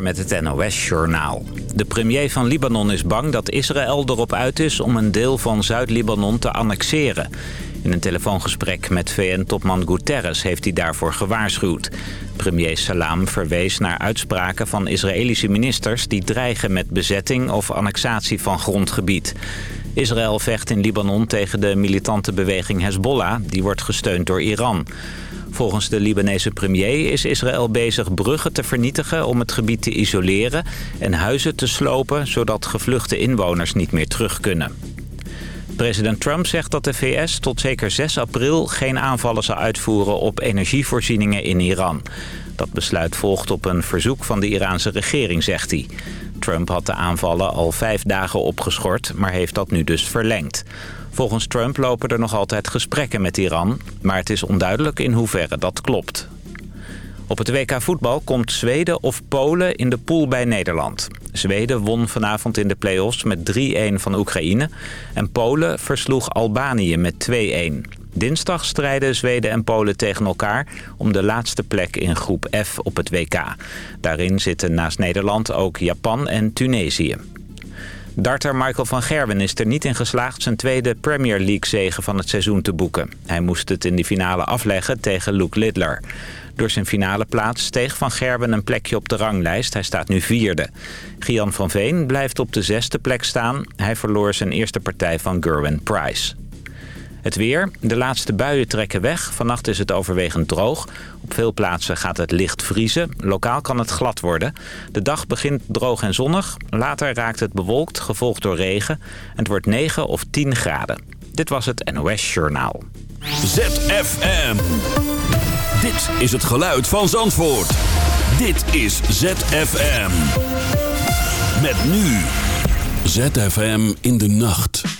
Met het NOS Journaal. De premier van Libanon is bang dat Israël erop uit is om een deel van Zuid-Libanon te annexeren. In een telefoongesprek met VN-topman Guterres heeft hij daarvoor gewaarschuwd. Premier Salam verwees naar uitspraken van Israëlische ministers... die dreigen met bezetting of annexatie van grondgebied. Israël vecht in Libanon tegen de militante beweging Hezbollah... die wordt gesteund door Iran. Volgens de Libanese premier is Israël bezig bruggen te vernietigen om het gebied te isoleren en huizen te slopen zodat gevluchte inwoners niet meer terug kunnen. President Trump zegt dat de VS tot zeker 6 april geen aanvallen zal uitvoeren op energievoorzieningen in Iran. Dat besluit volgt op een verzoek van de Iraanse regering, zegt hij. Trump had de aanvallen al vijf dagen opgeschort, maar heeft dat nu dus verlengd. Volgens Trump lopen er nog altijd gesprekken met Iran, maar het is onduidelijk in hoeverre dat klopt. Op het WK voetbal komt Zweden of Polen in de pool bij Nederland. Zweden won vanavond in de play-offs met 3-1 van Oekraïne. En Polen versloeg Albanië met 2-1. Dinsdag strijden Zweden en Polen tegen elkaar om de laatste plek in groep F op het WK. Daarin zitten naast Nederland ook Japan en Tunesië. Darter Michael van Gerwen is er niet in geslaagd zijn tweede Premier League zegen van het seizoen te boeken. Hij moest het in de finale afleggen tegen Luke Littler. Door zijn finale plaats steeg Van Gerwen een plekje op de ranglijst. Hij staat nu vierde. Gian van Veen blijft op de zesde plek staan. Hij verloor zijn eerste partij van Gerwin Price. Het weer. De laatste buien trekken weg. Vannacht is het overwegend droog. Op veel plaatsen gaat het licht vriezen. Lokaal kan het glad worden. De dag begint droog en zonnig. Later raakt het bewolkt, gevolgd door regen. En het wordt 9 of 10 graden. Dit was het NOS Journaal. ZFM. Dit is het geluid van Zandvoort. Dit is ZFM. Met nu. ZFM in de nacht.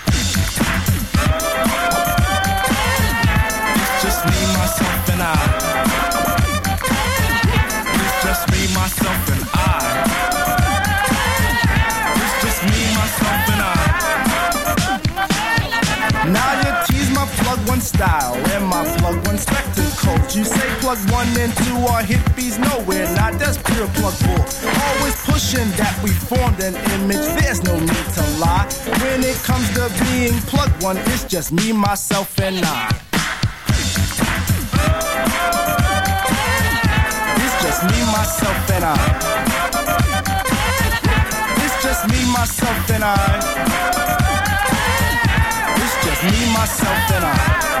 You say plug one and two are hippies, nowhere not. That's pure plug bull. Always pushing that we formed an image. There's no need to lie. When it comes to being plug one, it's just me, myself, and I. It's just me, myself, and I. It's just me, myself, and I. It's just me, myself, and I.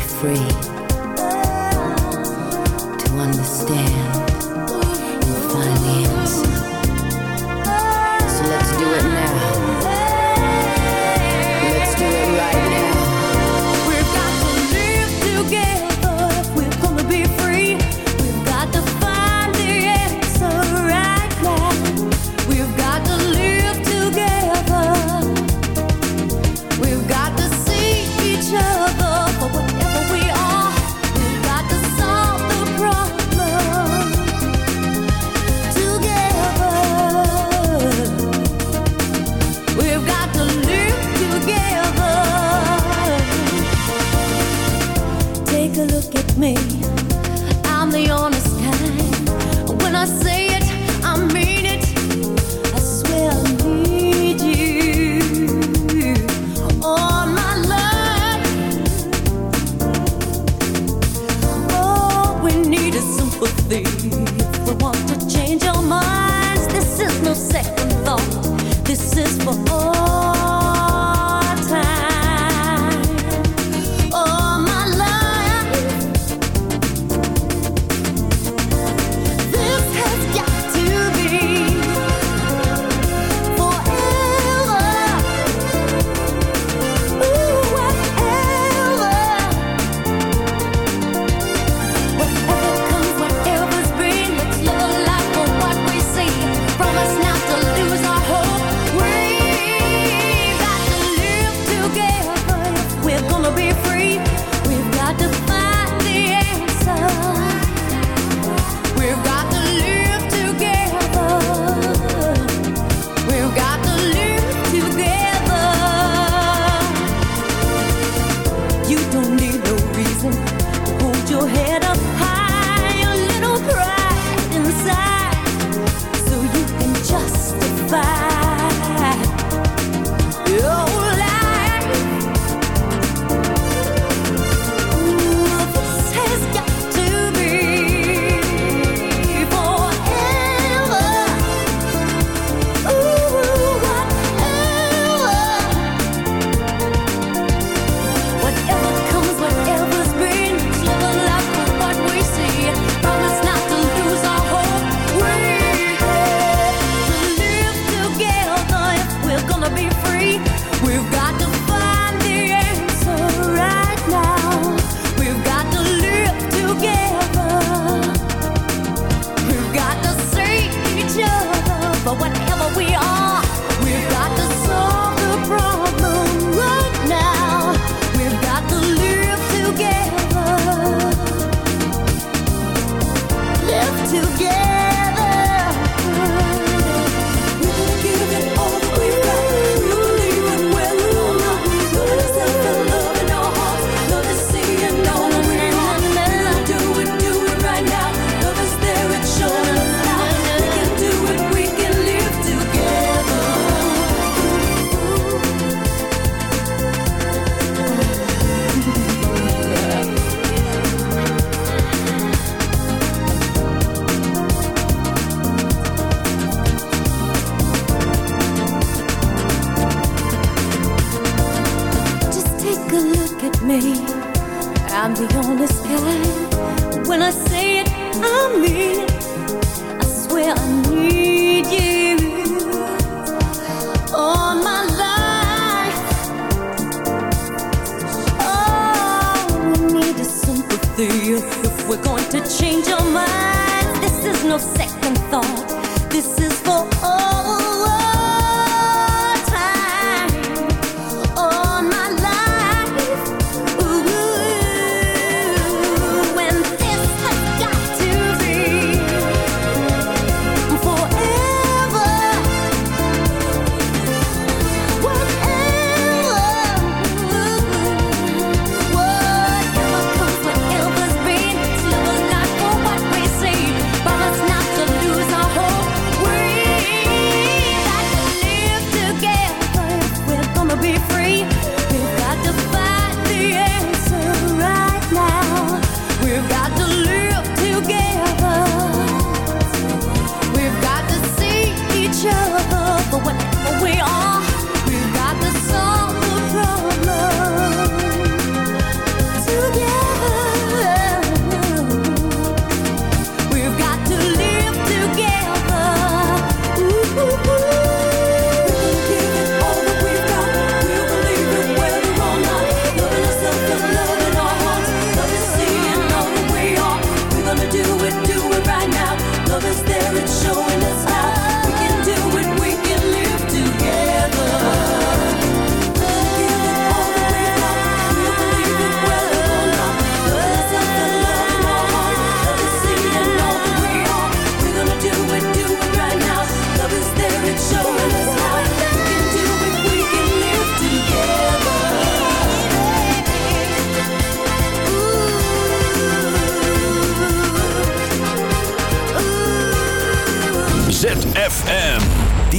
free to understand. look at me. I'm the honest guy. When I say it, I mean it. I swear I need you all my life. Oh, we need is sympathy if we're going to change our minds. This is no second thought. This is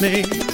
me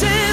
Vision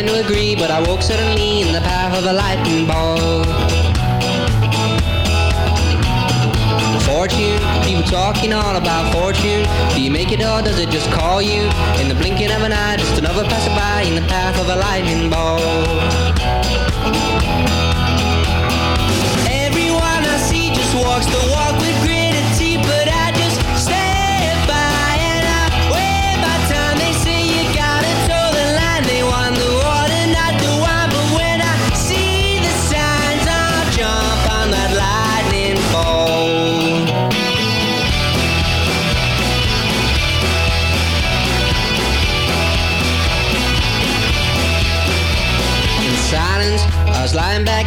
Starting to agree, but I woke suddenly in the path of a lightning ball. Fortune, people talking all about fortune. Do you make it or does it just call you? In the blinking of an eye, just another passerby in the path of a lightning ball.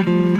Mm-hmm.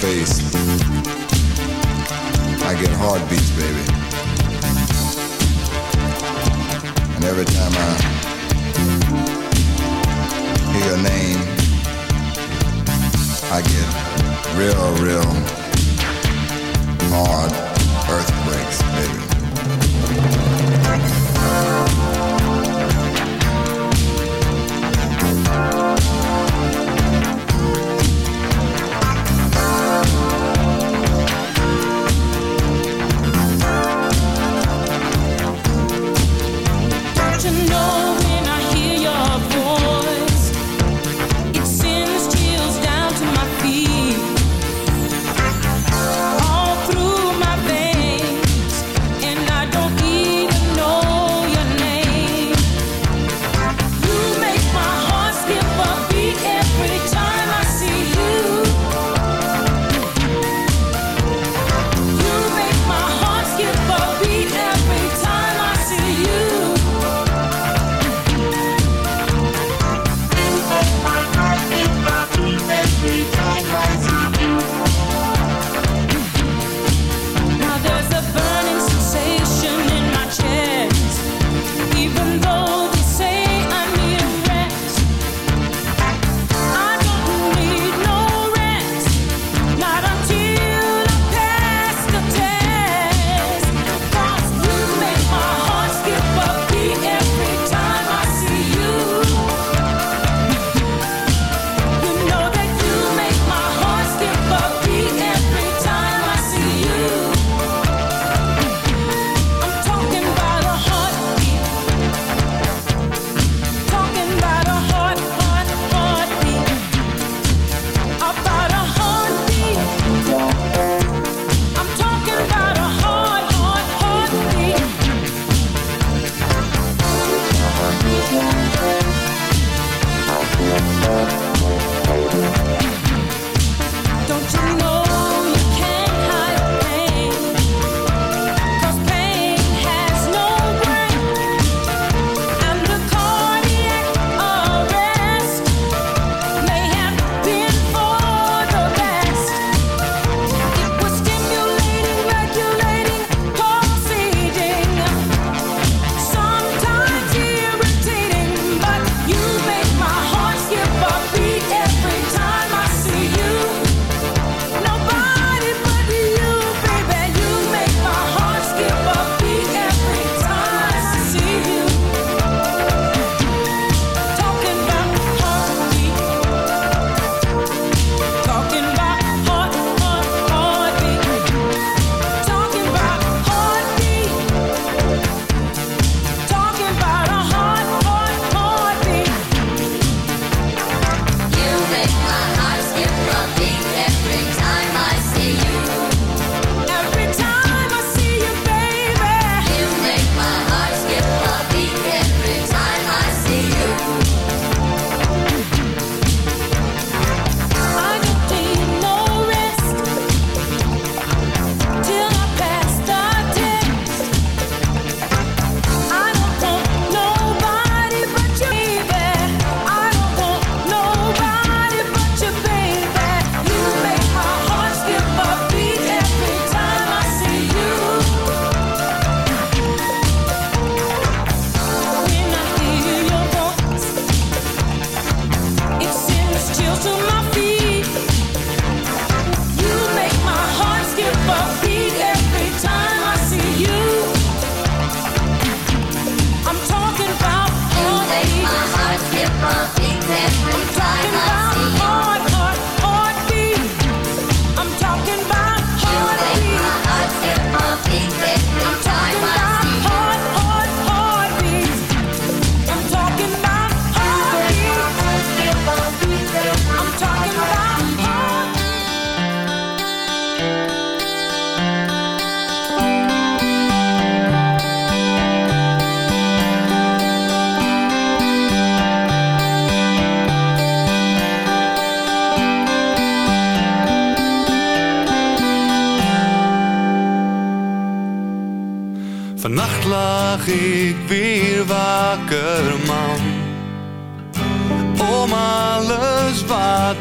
Face,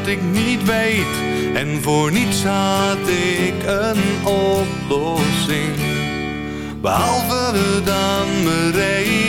ik niet weet en voor niets had ik een oplossing. Behalve dan Marie.